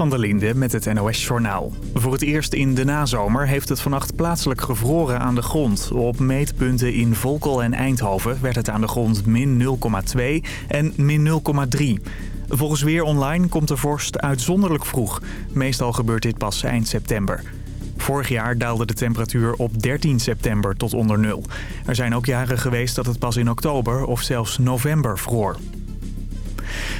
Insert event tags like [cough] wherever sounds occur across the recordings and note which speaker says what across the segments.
Speaker 1: Van der Linde met het NOS-journaal. Voor het eerst in de nazomer heeft het vannacht plaatselijk gevroren aan de grond. Op meetpunten in Volkel en Eindhoven werd het aan de grond min 0,2 en min 0,3. Volgens Weer Online komt de vorst uitzonderlijk vroeg. Meestal gebeurt dit pas eind september. Vorig jaar daalde de temperatuur op 13 september tot onder nul. Er zijn ook jaren geweest dat het pas in oktober of zelfs november vroor.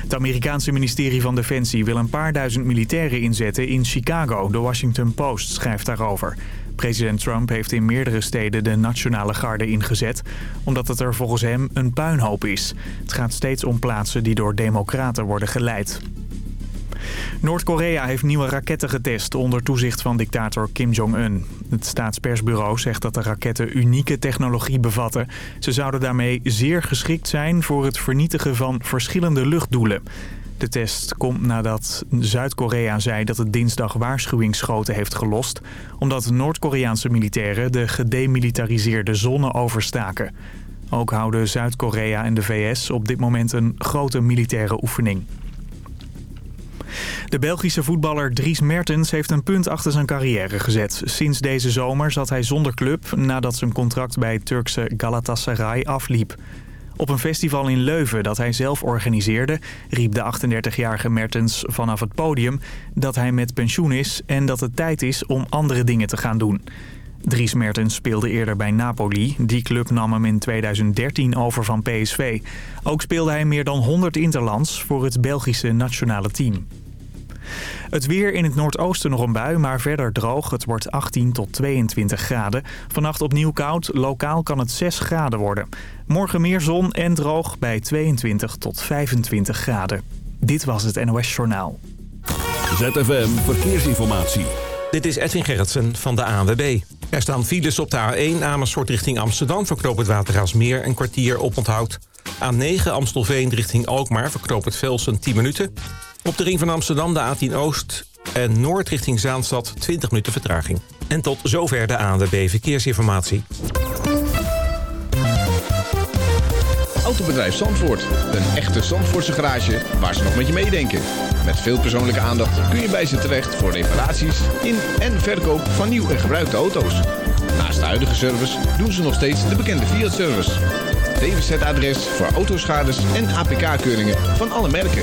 Speaker 1: Het Amerikaanse ministerie van Defensie wil een paar duizend militairen inzetten in Chicago. De Washington Post schrijft daarover. President Trump heeft in meerdere steden de nationale garde ingezet... omdat het er volgens hem een puinhoop is. Het gaat steeds om plaatsen die door democraten worden geleid. Noord-Korea heeft nieuwe raketten getest onder toezicht van dictator Kim Jong-un. Het staatspersbureau zegt dat de raketten unieke technologie bevatten. Ze zouden daarmee zeer geschikt zijn voor het vernietigen van verschillende luchtdoelen. De test komt nadat Zuid-Korea zei dat het dinsdag waarschuwingsschoten heeft gelost... omdat Noord-Koreaanse militairen de gedemilitariseerde zone overstaken. Ook houden Zuid-Korea en de VS op dit moment een grote militaire oefening. De Belgische voetballer Dries Mertens heeft een punt achter zijn carrière gezet. Sinds deze zomer zat hij zonder club nadat zijn contract bij Turkse Galatasaray afliep. Op een festival in Leuven dat hij zelf organiseerde... riep de 38-jarige Mertens vanaf het podium dat hij met pensioen is... en dat het tijd is om andere dingen te gaan doen. Dries Mertens speelde eerder bij Napoli. Die club nam hem in 2013 over van PSV. Ook speelde hij meer dan 100 interlands voor het Belgische nationale team. Het weer in het noordoosten nog een bui, maar verder droog. Het wordt 18 tot 22 graden. Vannacht opnieuw koud. Lokaal kan het 6 graden worden. Morgen meer zon en droog bij 22 tot 25 graden. Dit was het NOS Journaal.
Speaker 2: ZFM Verkeersinformatie.
Speaker 3: Dit is Edwin Gerritsen van de ANWB. Er staan files op de A1 Amersfoort richting Amsterdam... verknoop het Watergraafsmeer een kwartier op onthoud. A9 Amstelveen richting Alkmaar verknoop het Velsen 10 minuten. Op de ring van Amsterdam de A10 Oost en Noord richting Zaanstad 20 minuten vertraging. En tot zover de ANWB Verkeersinformatie.
Speaker 4: Autobedrijf Zandvoort. Een echte Zandvoortse garage waar ze nog met je meedenken. Met veel persoonlijke aandacht kun je bij ze terecht voor reparaties in en verkoop van nieuw en gebruikte auto's. Naast de huidige service doen ze nog steeds de bekende Fiat-service. DWZ-adres voor autoschades en APK-keuringen van alle merken.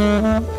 Speaker 5: Mm-hmm.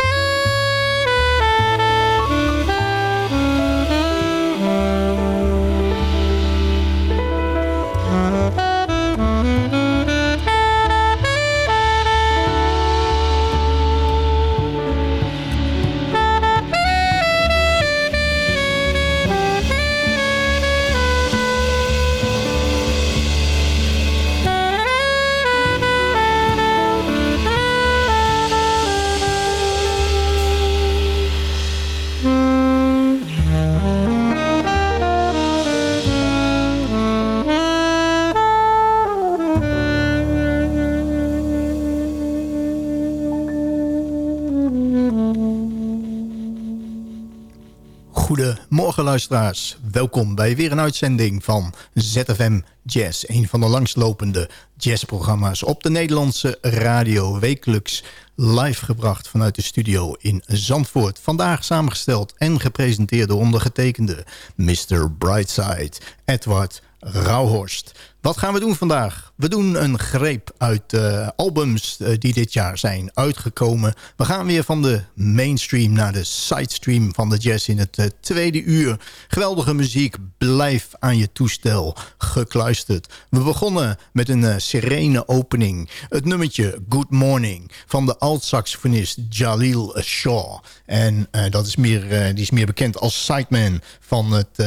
Speaker 5: Luisteraars, welkom bij weer een uitzending van ZFM Jazz. Een van de langslopende jazzprogramma's op de Nederlandse radio. Wekelijks live gebracht vanuit de studio in Zandvoort. Vandaag samengesteld en gepresenteerd door ondergetekende Mr. Brightside, Edward Rauhorst. Wat gaan we doen vandaag? We doen een greep uit uh, albums uh, die dit jaar zijn uitgekomen. We gaan weer van de mainstream naar de sidestream van de jazz in het uh, tweede uur. Geweldige muziek, blijf aan je toestel gekluisterd. We begonnen met een serene opening. Het nummertje Good Morning van de alt-saxofonist Jalil Shaw. En dat is meer, die is meer bekend als sideman van, het,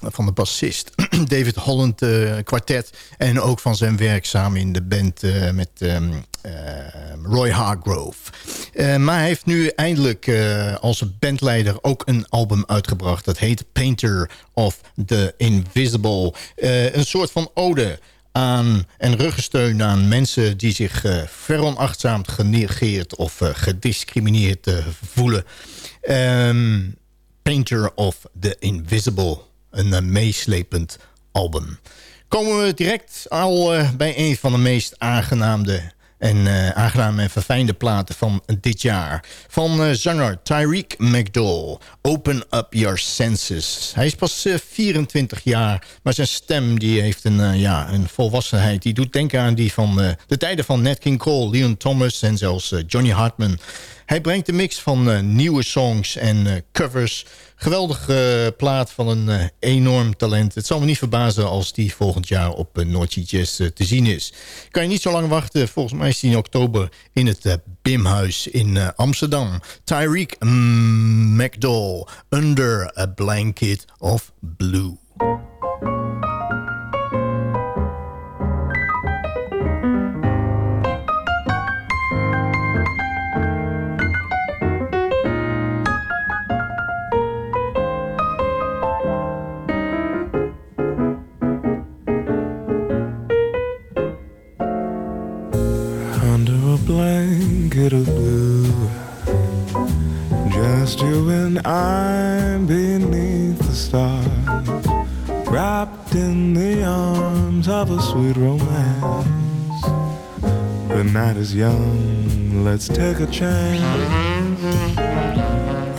Speaker 5: van de bassist [clears throat] David Holland kwartet. En ook van zijn werk samen in de band uh, met um, uh, Roy Hargrove. Uh, maar hij heeft nu eindelijk als bandleider ook een album uitgebracht. Dat heet Painter of the Invisible. een soort van ode aan en ruggensteun aan mensen die zich veronachtzaamd, genegeerd of gediscrimineerd voelen. Um, Painter of the Invisible. Een meeslepend album komen we direct al uh, bij een van de meest aangenaamde en uh, en verfijnde platen van dit jaar. Van uh, zanger Tyreek McDowell. Open Up Your Senses. Hij is pas 24 jaar, maar zijn stem die heeft een, ja, een volwassenheid. Die doet denken aan die van de tijden van Nat King Cole, Leon Thomas en zelfs Johnny Hartman. Hij brengt een mix van nieuwe songs en covers Geweldige uh, plaat van een uh, enorm talent. Het zal me niet verbazen als die volgend jaar op uh, Jazz te zien is. Kan je niet zo lang wachten. Volgens mij is die in oktober in het Bimhuis in Amsterdam. Tyreek McDowell, Under a Blanket of Blue. Of blue. Just you and I beneath the stars. Wrapped in the arms of a sweet romance. The night is young, let's take a chance.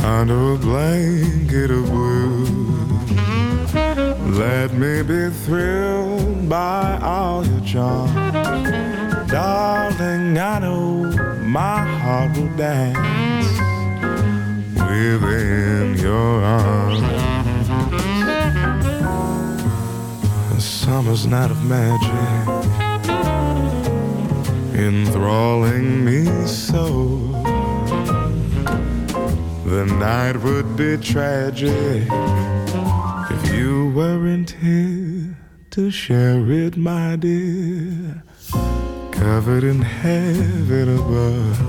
Speaker 5: Under a blanket of blue. Let me be thrilled by all your charms. Darling, I know my heart will dance within your arms. A summer's night of magic, enthralling me so. The night would be tragic if you weren't here to share it, my dear covered in heaven above.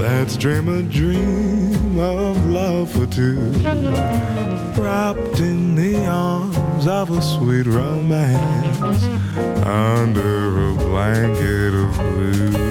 Speaker 5: Let's dream a dream of love for two, wrapped in the arms of a sweet romance under a blanket of blue.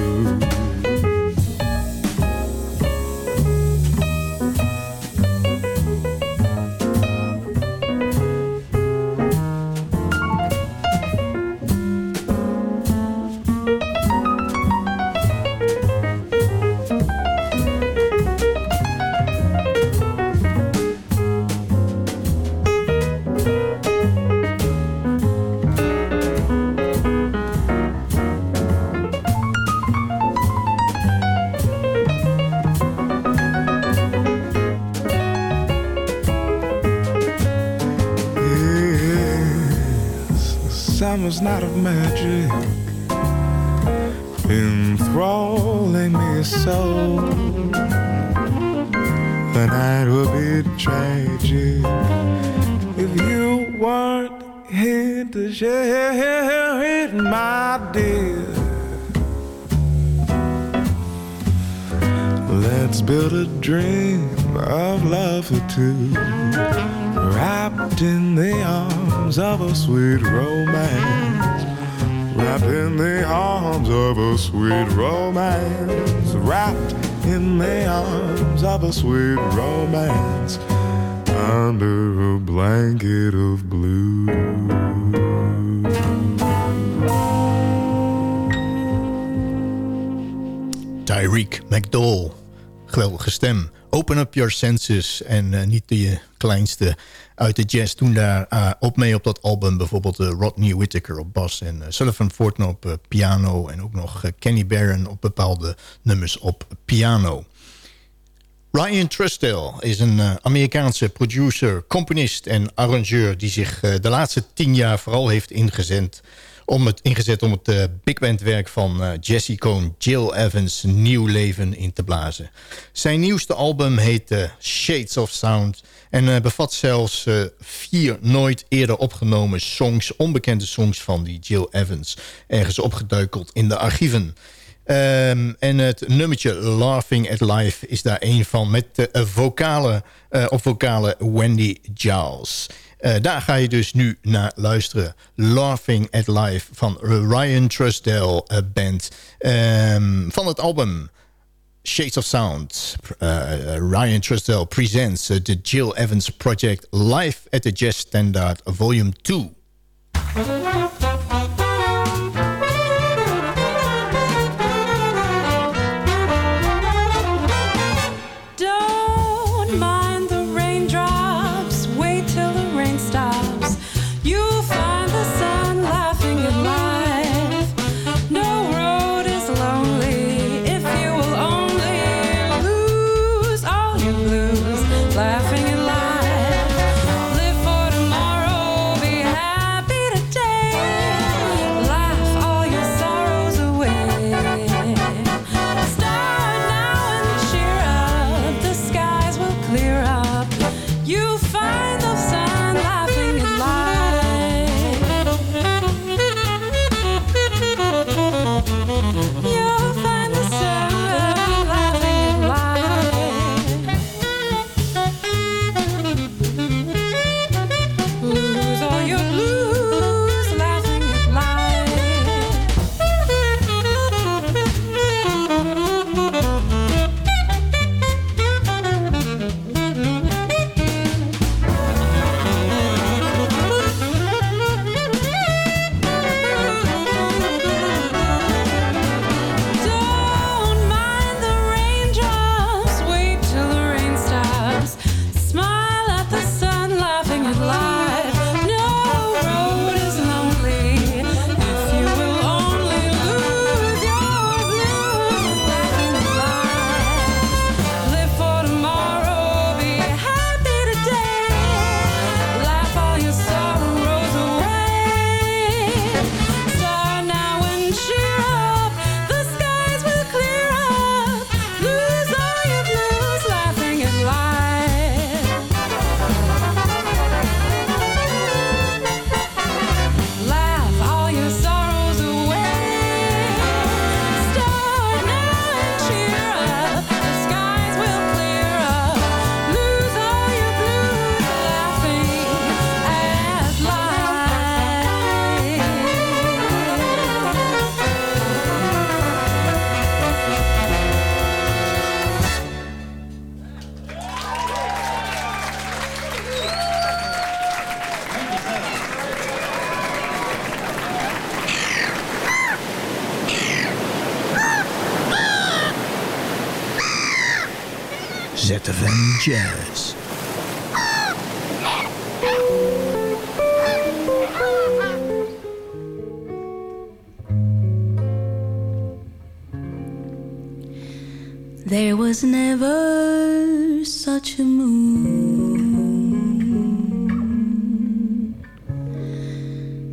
Speaker 5: Summer's night of magic enthralling me so. The night would be tragic if you weren't here to share it, my dear. Let's build a dream of love for two, wrapped in the arms of a sweet romance. Wrapped in the arms of a sweet romance. Wrapped in the arms of a sweet romance. Under a blanket of blue. Tyreek McDowell. Stem. Open up your senses. En uh, niet de kleinste
Speaker 6: uit de jazz toen daar uh, op mee op dat album. Bijvoorbeeld Rodney Whittaker op bas en Sullivan Fortner op piano. En ook nog Kenny Barron op bepaalde nummers op piano. Ryan Trusdale is een Amerikaanse producer, componist en arrangeur... die zich de laatste tien jaar vooral heeft ingezet om het, ingezet om het uh, big band werk van uh, Jesse Cohn, Jill Evans nieuw leven in te blazen. Zijn nieuwste album heet uh, Shades of Sound en bevat zelfs vier nooit eerder opgenomen songs, onbekende songs van die Jill Evans, ergens opgeduikeld in de archieven. Um, en het nummertje Laughing at Life is daar een van met de vocale, op vocale Wendy Giles. Uh, daar ga je dus nu naar luisteren. Laughing at Life van Ryan Trusdale uh, Band. Um, van het album Shades of Sound. Uh, Ryan Trusdale presents the Jill Evans Project live at the Jazz Standard Volume 2. ZFM Jazz. There was never such a moon,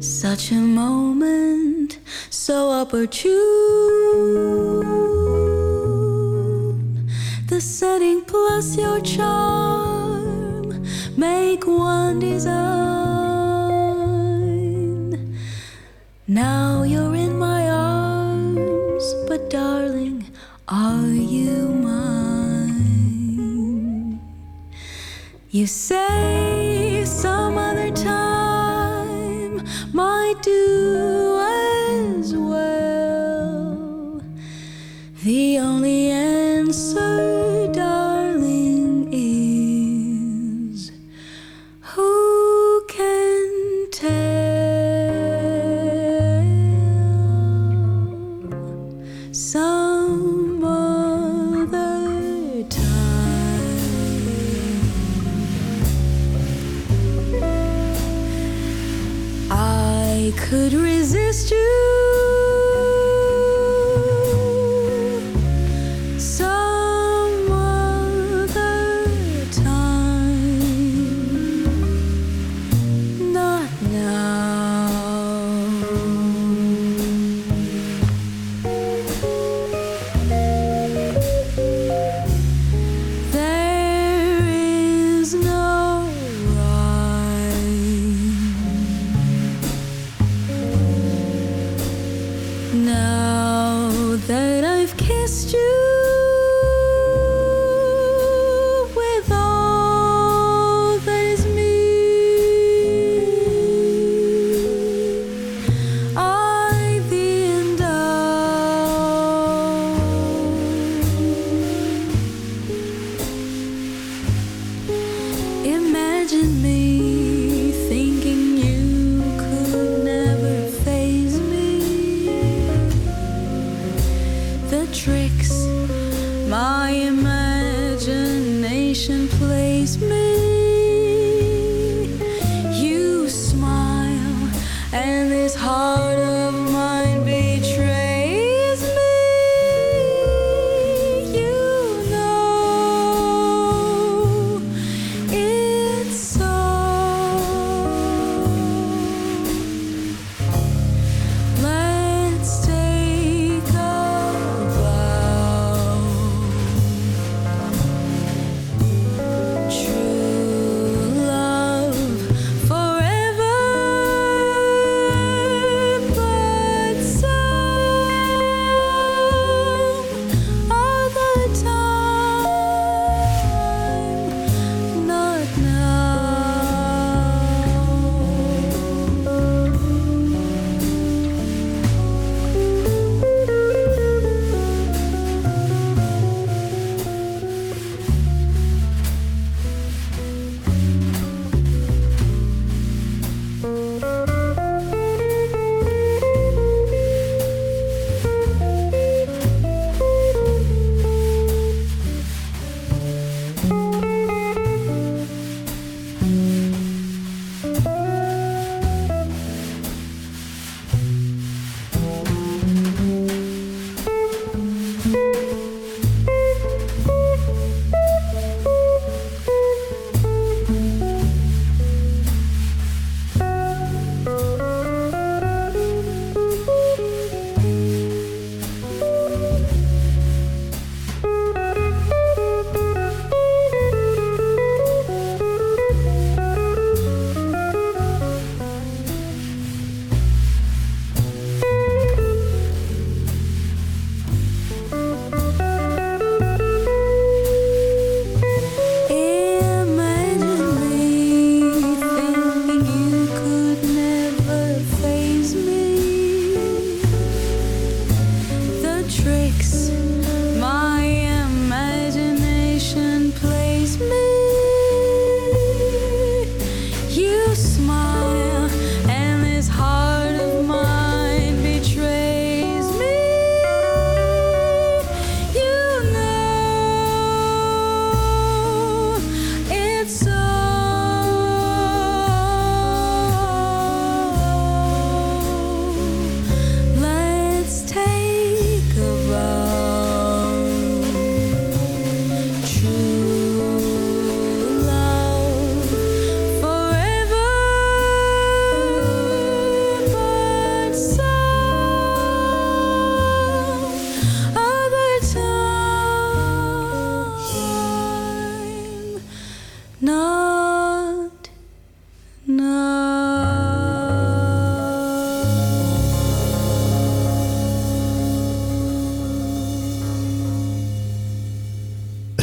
Speaker 6: such a moment so opportune the setting plus your charm make one design. Now you're in my arms, but darling, are you mine? You say Now that I've kissed you.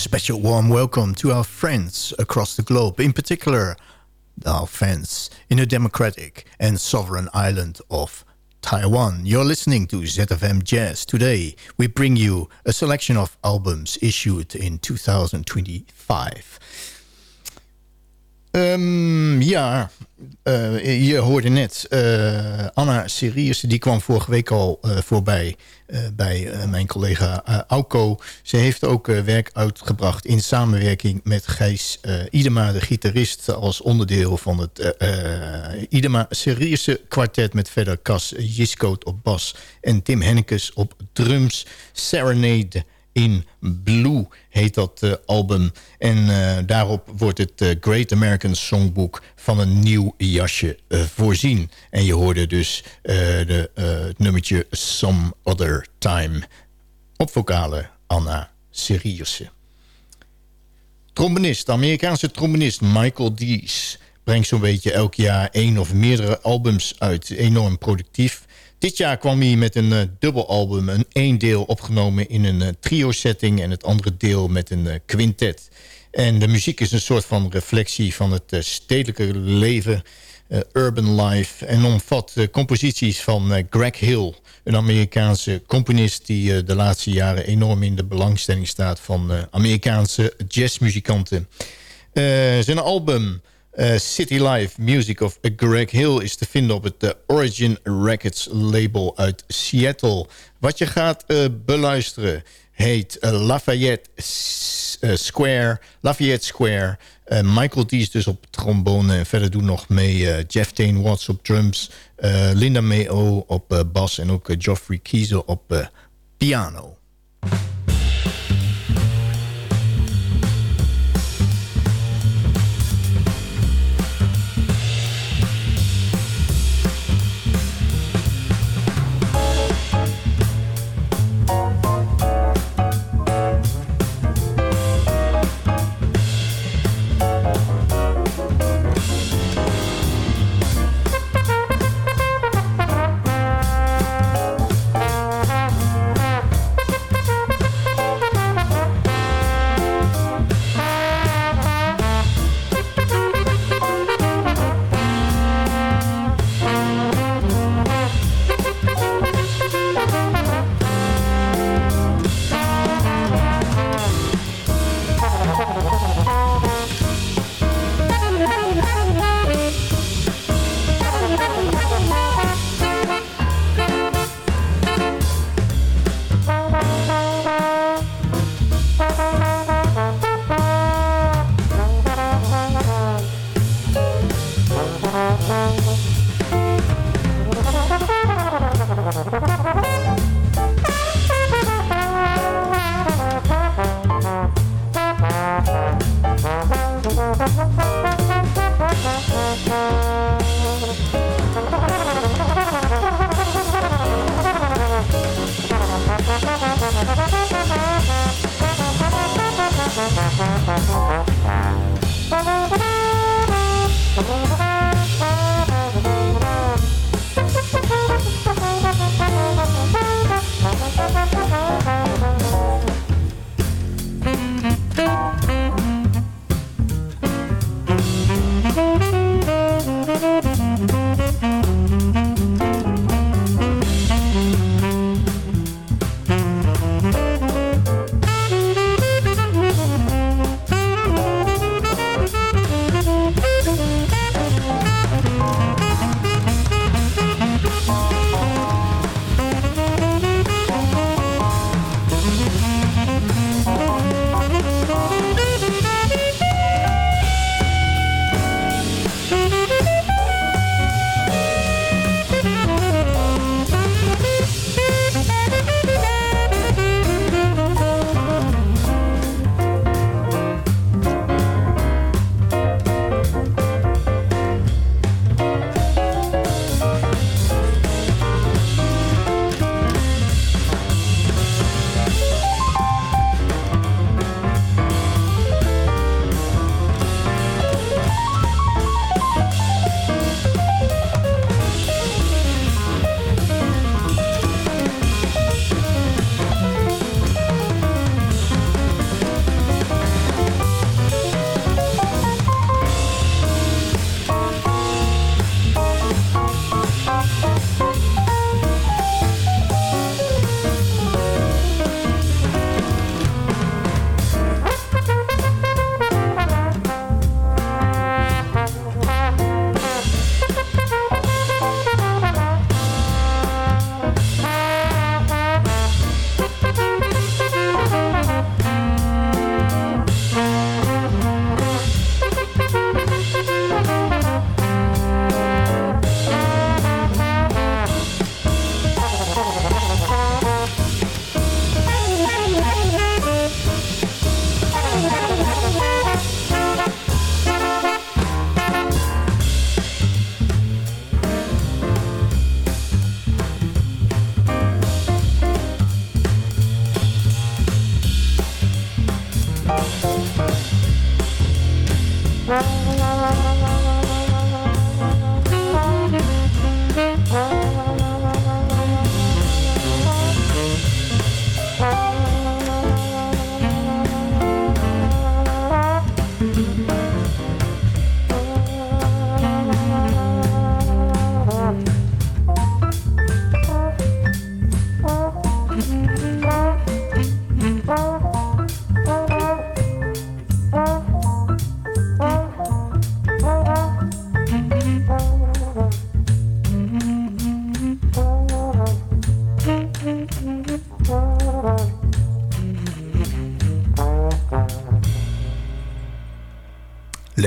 Speaker 5: Special warm welcome to our friends across the globe, in particular our friends in the democratic and sovereign island of Taiwan. You're listening to ZFM Jazz. Today, we bring you a selection of albums issued in 2025. Um, ja, uh, je hoorde net uh, Anna Sirius, die kwam vorige week al uh, voorbij bij mijn collega Auko. Ze heeft ook werk uitgebracht in samenwerking met Gijs Idema, de gitarist, als onderdeel van het Idema Sirius kwartet met verder Cas Jiskoot op bas en Tim Hennekes op drums. Serenade in Blue heet dat uh, album. En uh, daarop wordt het uh, Great American Songbook van een nieuw jasje voorzien. En je hoorde dus de, het nummertje Some Other Time. Op vocale Anna Siriusse. Trombonist, Amerikaanse trombonist Michael Dees... brengt zo'n beetje elk jaar één of meerdere albums uit. Enorm productief... Dit jaar kwam hij met een uh, dubbelalbum. Een deel opgenomen in een uh, trio-setting... en het andere deel met een uh, quintet. En de muziek is een soort van reflectie van het stedelijke leven... urban life... en omvat composities van Greg Hill... een Amerikaanse componist die de laatste jaren... enorm in de belangstelling staat van Amerikaanse jazzmuzikanten. zijn album... Uh, City Life Music of Greg Hill is te vinden op het uh, Origin Records label uit Seattle. Wat je gaat uh, beluisteren heet Lafayette Square. Lafayette Square. Michael Dees dus op trombone. En verder doen nog mee Jeff Tain Watts op drums. Linda Mayo op bas. En ook Geoffrey Kiezer op piano.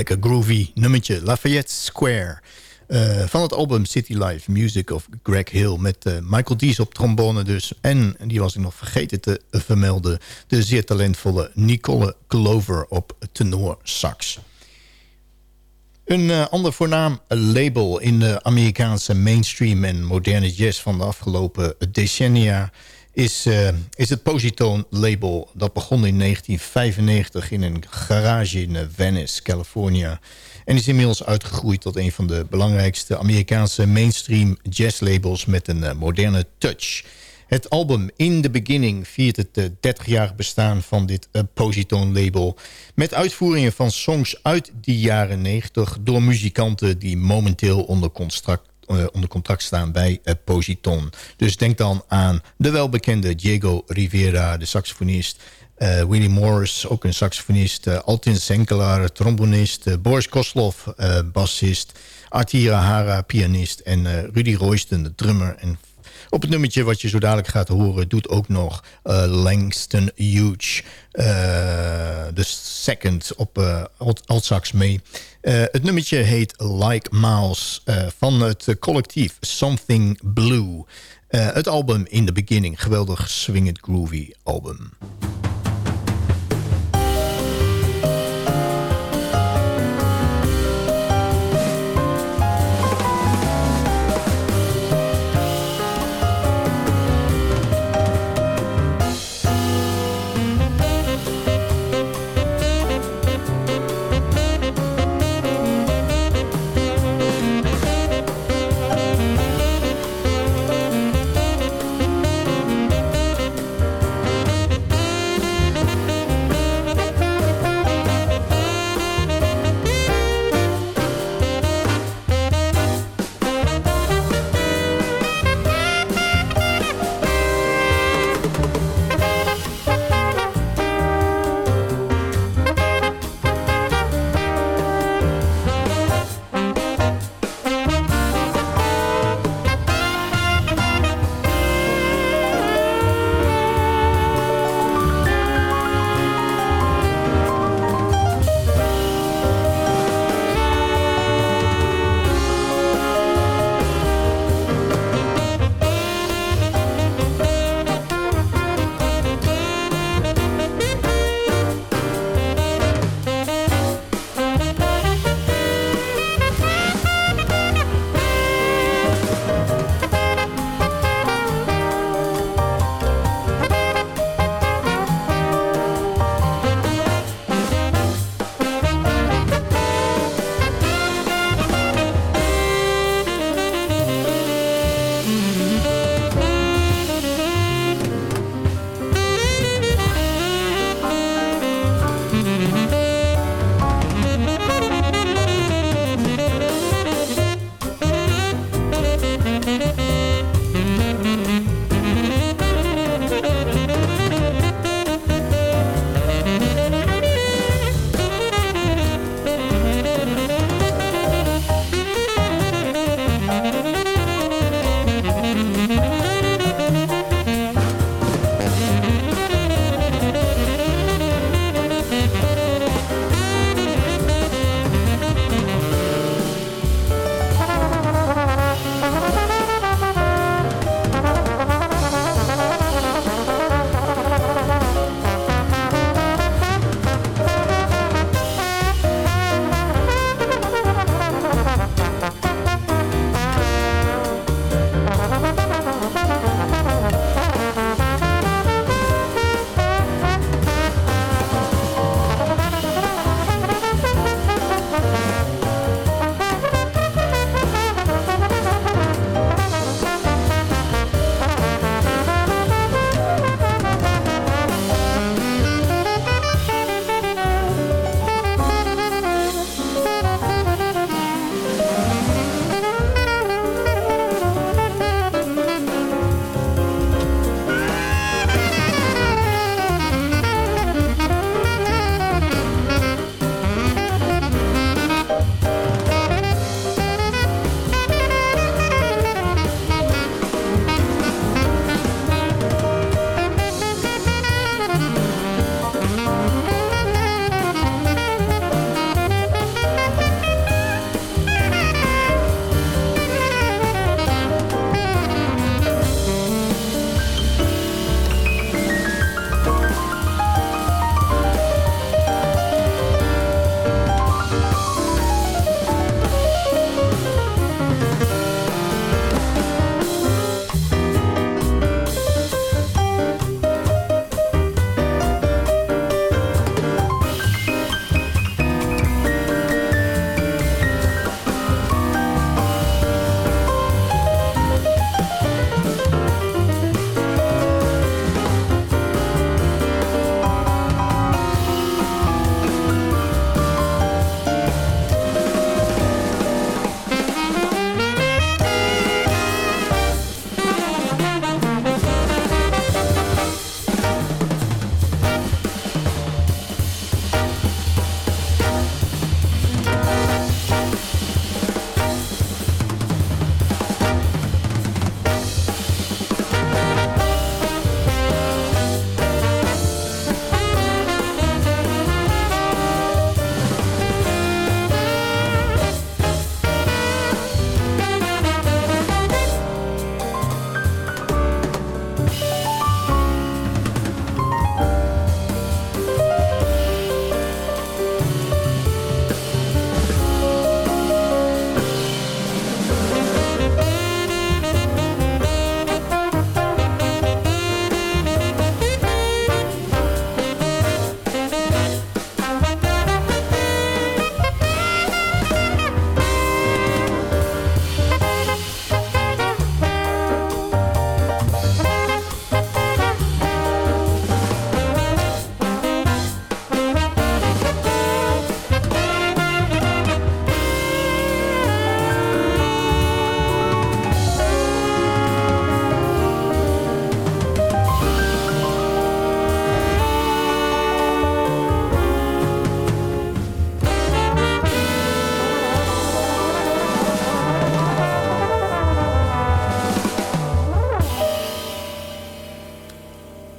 Speaker 5: Lekker groovy nummertje. Lafayette Square. Uh, van het album City Life Music of Greg Hill... met uh, Michael Dees op trombone dus. En, die was ik nog vergeten te vermelden... de zeer talentvolle Nicole Clover op tenor sax. Een uh, ander voornaam label in de Amerikaanse mainstream en moderne jazz van de afgelopen decennia is, uh, is het Positone label. Dat begon in 1995 in een garage in Venice, California. En is inmiddels uitgegroeid tot een van de belangrijkste Amerikaanse mainstream jazzlabels met een uh, moderne touch. Het album In the Beginning viert het 30-jarig bestaan van dit Positone label. Met uitvoeringen van songs uit de jaren 90 door muzikanten die momenteel onder contract onder contract staan bij Positon. Dus denk dan aan de welbekende Diego Rivera, de saxofonist... Uh, Willie Morris, ook een saxofonist. Uh, Altin Senkelaar, trombonist. Boris Koslov, bassist. Artira Hara, pianist. En Rudy Royston, de drummer. En op het nummertje wat je zo dadelijk gaat horen... doet ook nog Langston Hughes, de second op alt sax mee. het nummertje heet Like Miles van het collectief Something Blue. het album In The Beginning, geweldig swingend groovy album.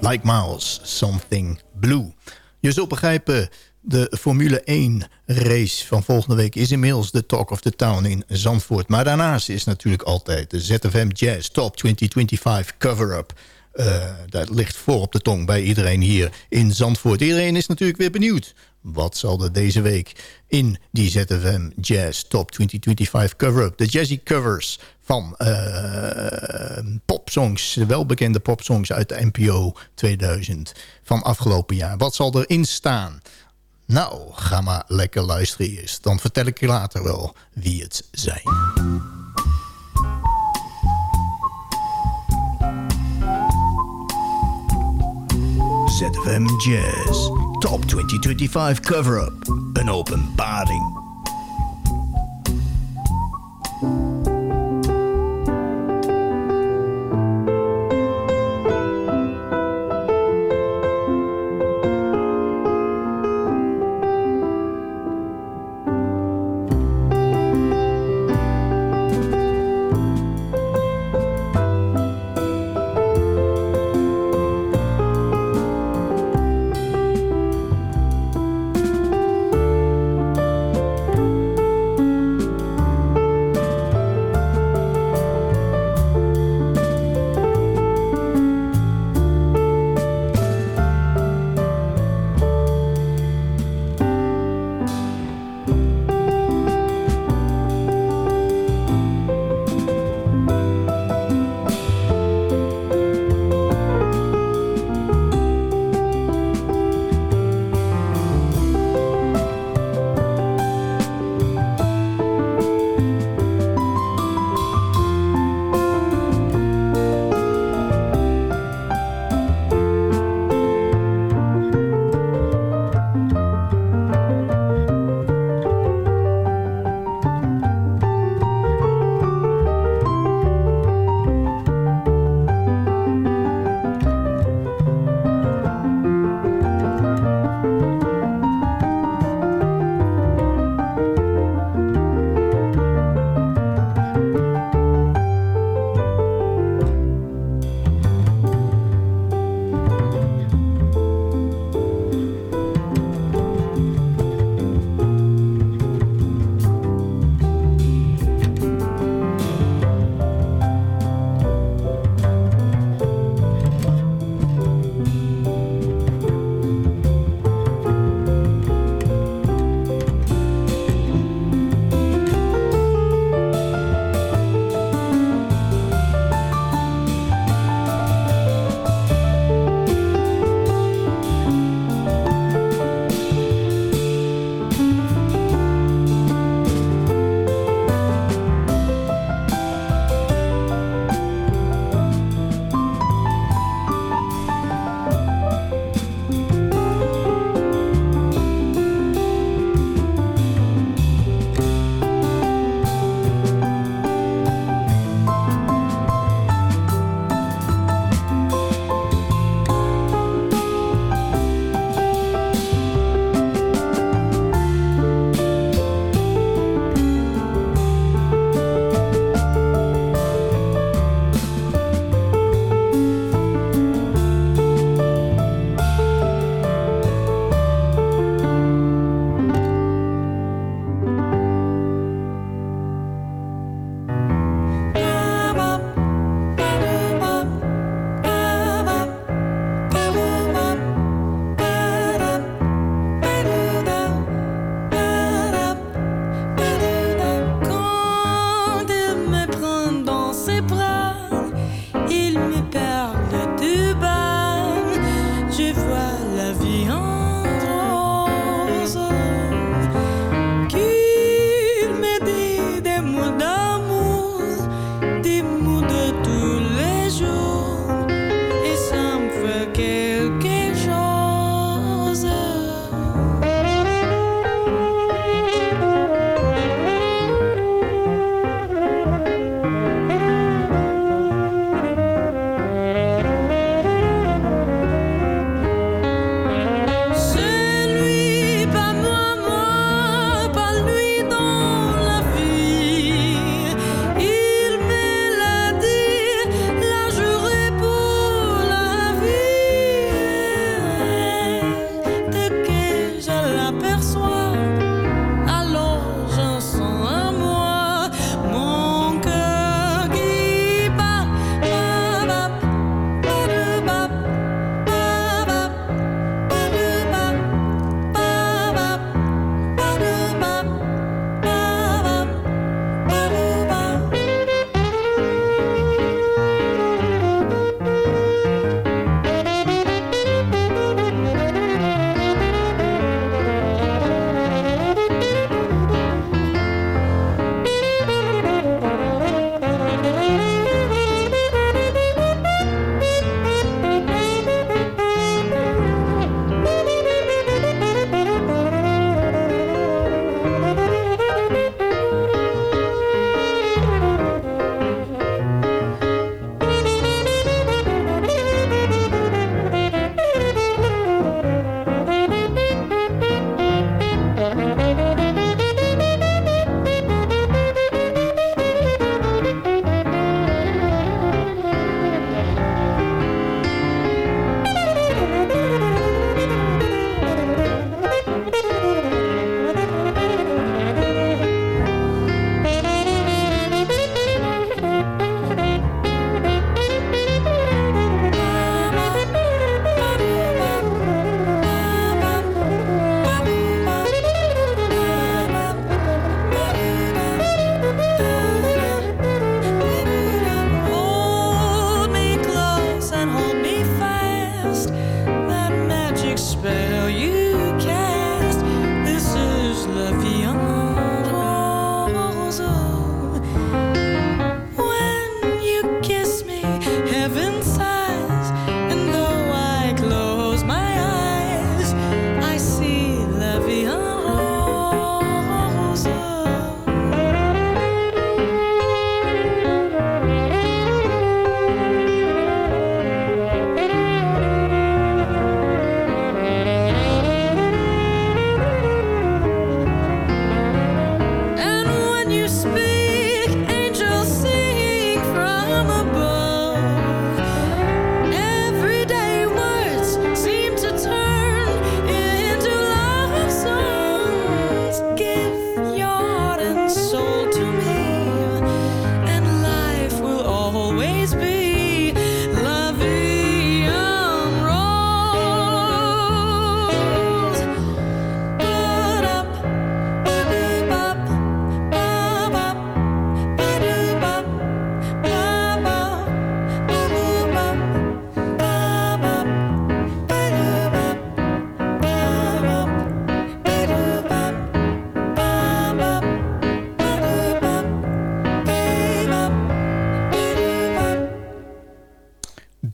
Speaker 5: Like Miles, Something Blue. Je zult begrijpen, de Formule 1 race van volgende week is inmiddels de Talk of the Town in Zandvoort. Maar daarnaast is natuurlijk altijd de ZFM Jazz Top 2025 cover-up. Uh, dat ligt voor op de tong bij iedereen hier in Zandvoort. Iedereen is natuurlijk weer benieuwd. Wat zal er deze week in die ZFM Jazz Top 2025 cover-up? De jazzy covers van uh, popsongs, welbekende popsongs uit de NPO 2000 van afgelopen jaar. Wat zal erin staan? Nou, ga maar lekker luisteren eerst. Dan vertel ik je later wel wie het zijn. ZFM Jazz Top 2025 Cover-Up. Een openbaring.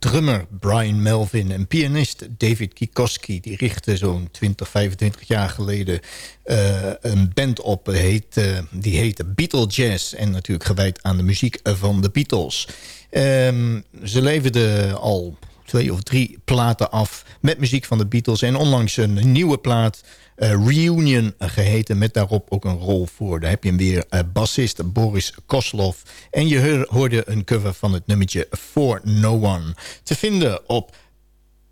Speaker 5: Drummer Brian Melvin en pianist David Kikoski... die richtten zo'n 20, 25 jaar geleden uh, een band op. Heet, uh, die heette Beatle Jazz en natuurlijk gewijd aan de muziek van de Beatles. Um, ze leverden al twee of drie platen af met muziek van de Beatles... en onlangs een nieuwe plaat uh, Reunion geheten... met daarop ook een rol voor. Daar heb je hem weer, uh, bassist Boris Koslov. En je hoorde een cover van het nummertje For No One. Te vinden op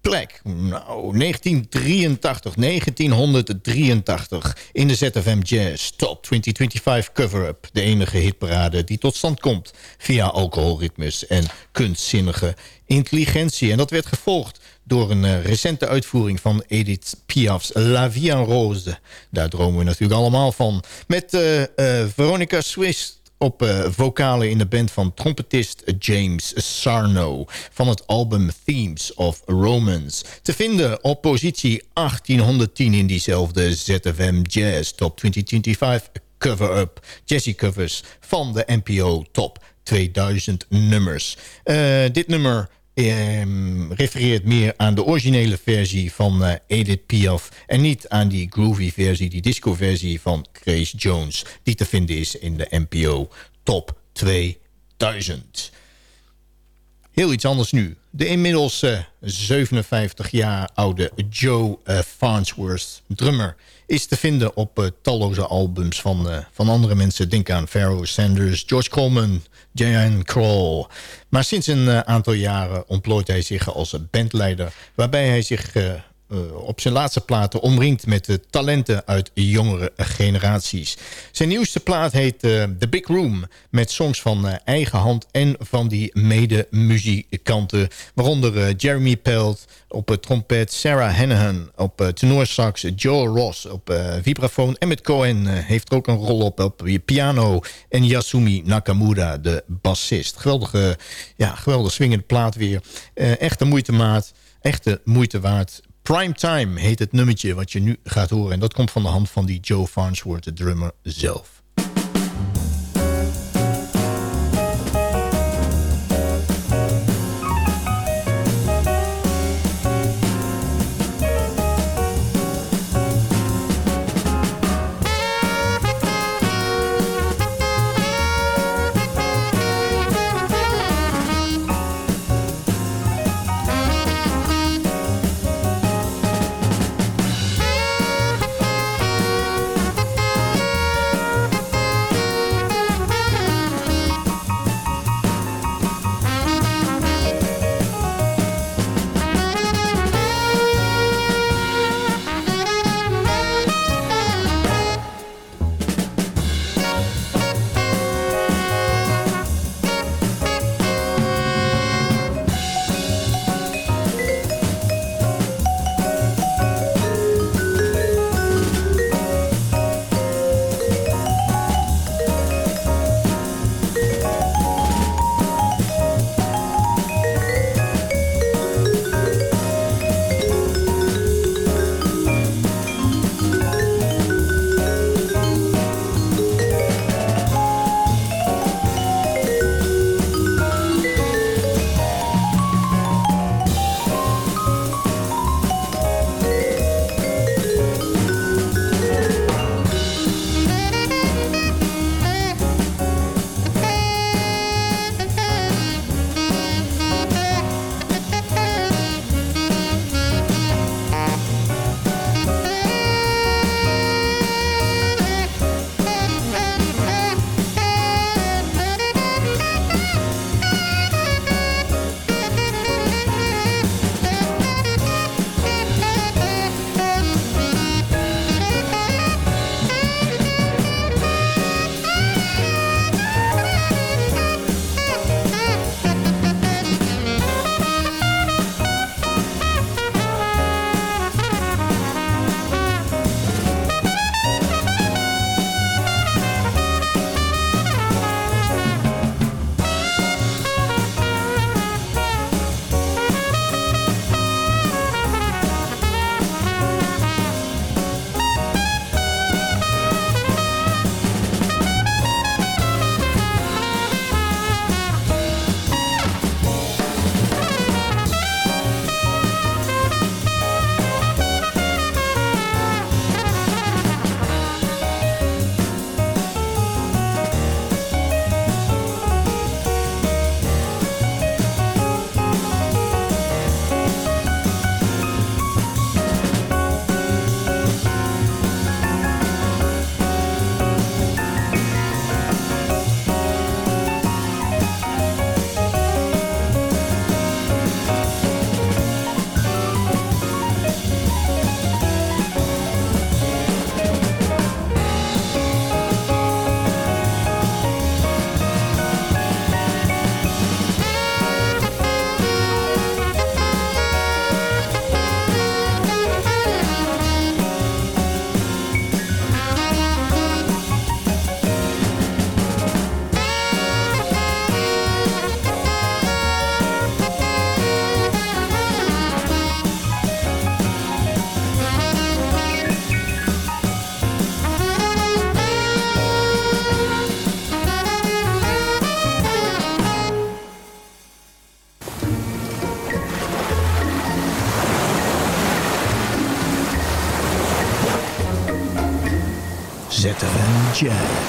Speaker 5: plek. Nou, 1983, 1983 in de ZFM Jazz Top 2025 cover-up. De enige hitparade die tot stand komt via alcoholritmes en kunstzinnige intelligentie. En dat werd gevolgd door een uh, recente uitvoering van Edith Piaf's La Vie en Rose. Daar dromen we natuurlijk allemaal van. Met uh, uh, Veronica Swiss op uh, vocalen in de band van trompetist James Sarno... van het album Themes of Romance. Te vinden op positie 1810 in diezelfde ZFM Jazz Top 2025 cover-up. Jazzy covers van de NPO Top 2000 nummers. Uh, dit nummer Um, refereert meer aan de originele versie van uh, Edith Piaf... en niet aan die groovy versie, die disco-versie van Grace Jones... die te vinden is in de NPO Top 2000. Heel iets anders nu. De inmiddels uh, 57 jaar oude Joe uh, Farnsworth, drummer... is te vinden op uh, talloze albums van, van andere mensen. Denk aan Pharoah Sanders, George Coleman, Jan Kroll. Maar sinds een aantal jaren ontplooit hij zich als bandleider... waarbij hij zich op zijn laatste platen omringd met de talenten uit jongere generaties. Zijn nieuwste plaat heet uh, The Big Room... met songs van uh, eigen hand en van die mede-muzikanten... waaronder Jeremy Pelt op trompet, Sarah Hanahan op tenorsax... Joel Ross op vibrafoon. Emmett Cohen heeft er ook een rol op op piano... en Yasumi Nakamura, de bassist. Geweldige, ja, geweldig swingende plaat weer. echt de moeite maat, echt de moeite waard Prime Time heet het nummertje wat je nu gaat horen. En dat komt van de hand van die Joe Farnsworth, de drummer zelf. ZFM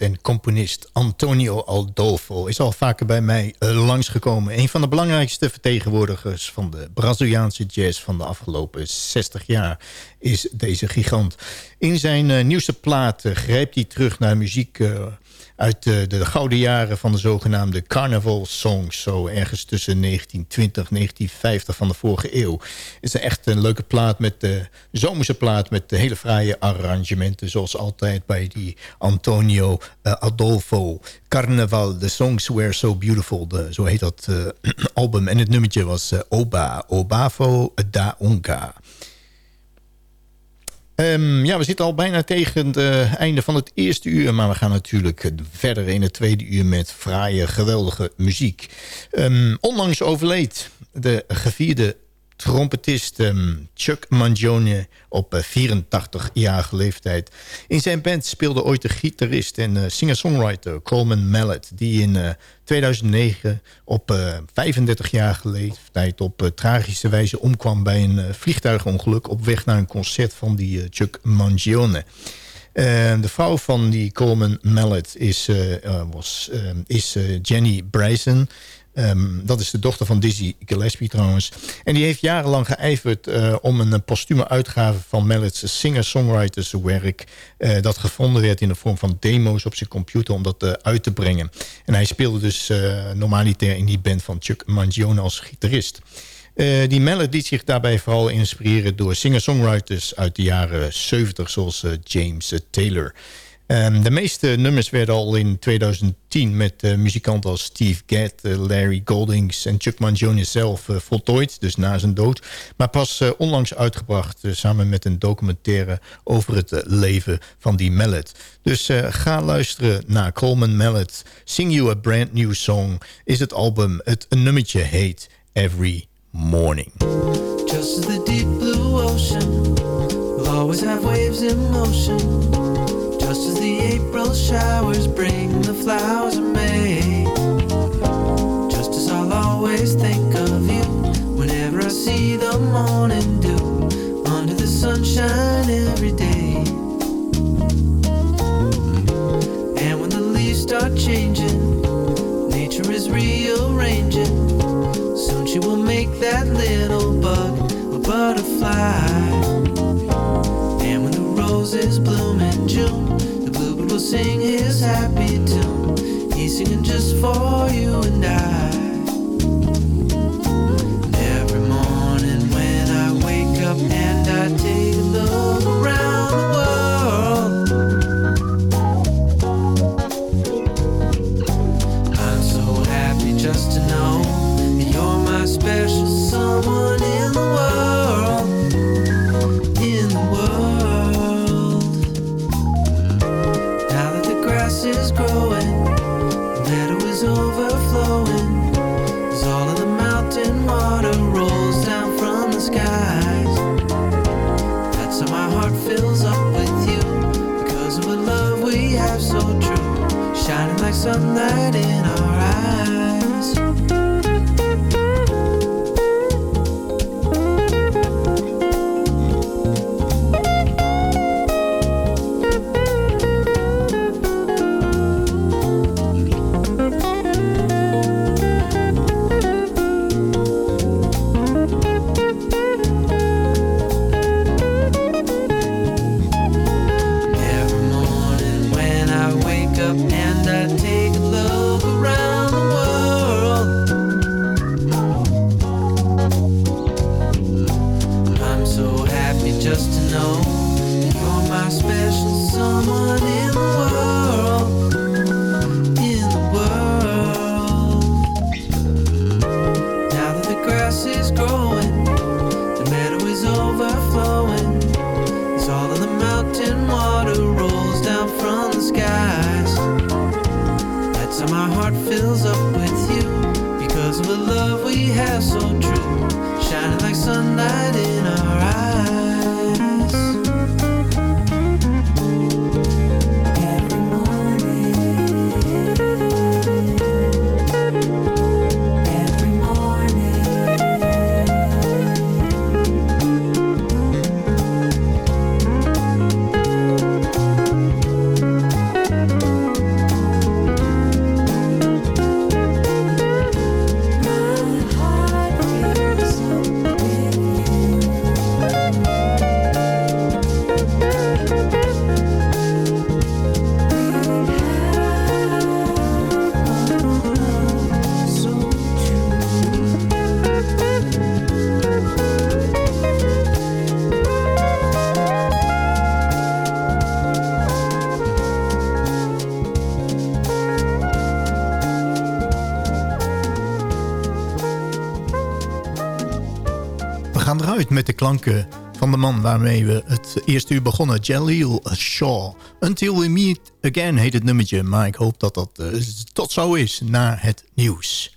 Speaker 5: En componist Antonio Aldolfo is al vaker bij mij uh, langsgekomen. Een van de belangrijkste vertegenwoordigers van de Braziliaanse jazz van de afgelopen 60 jaar is deze gigant. In zijn uh, nieuwste plaat grijpt hij terug naar muziek uit de, de, gouden jaren van de zogenaamde carnival songs. Zo ergens tussen 1920 en 1950 van de vorige eeuw. Het is echt een leuke plaat met de zomerse plaat met hele fraaie arrangementen. Zoals altijd bij die Antonio uh, Adolfo. Carnaval, the songs were so beautiful. Zo heet dat uh, [clears throat] album. En het nummertje was Oba, Obavo da Unga. Um, ja, we zitten al bijna tegen het uh, einde van het eerste uur. Maar we gaan natuurlijk verder in het tweede uur met fraaie, geweldige muziek. Um, onlangs overleed de gevierde trompetist um, Chuck Mangione op 84-jarige eh, leeftijd. In zijn band speelde ooit de gitarist en uh, singer-songwriter Coleman Mallet... die in uh, 2009 op 35-jarige leeftijd op tragische wijze omkwam... bij een vliegtuigongeluk op weg naar een concert van die Chuck Mangione... de vrouw van die Coleman Mallet is, was, is Jenny Bryson. Um, dat is de dochter van Dizzy Gillespie trouwens. En die heeft jarenlang geijverd uh, om een postume uitgave van Mallet's singer-songwriters werk... Uh, dat gevonden werd in de vorm van demo's op zijn computer om dat uit te brengen. En hij speelde dus normaliter in die band van Chuck Mangione als gitarist. die Mallet liet zich daarbij vooral inspireren door singer-songwriters uit de jaren 70 zoals James Taylor... Um, de meeste nummers werden al in 2010 met uh, muzikanten als Steve Gadd, uh, Larry Goldings en Chuck Mangione zelf uh, voltooid, dus na zijn dood. Maar pas onlangs uitgebracht samen met een documentaire over het leven van die Mallet. Dus ga luisteren naar Coleman Mallet. Sing You a Brand New Song is het album. Het nummertje heet Every Morning. Just the deep blue ocean always have waves in motion Just as the April showers bring the flowers of May. Just as I'll always think of you whenever I see the morning dew under the sunshine every day. And when the leaves start changing, nature is rearranging. Soon she will make that little bug a butterfly And when the roses bloom in June. Sing his happy tune. He's singing just for you and I. klanken van de man waarmee we het eerste uur begonnen. Jaleel Shaw. Until We Meet Again heet het nummertje. Maar ik hoop dat dat uh, tot zo is na het nieuws.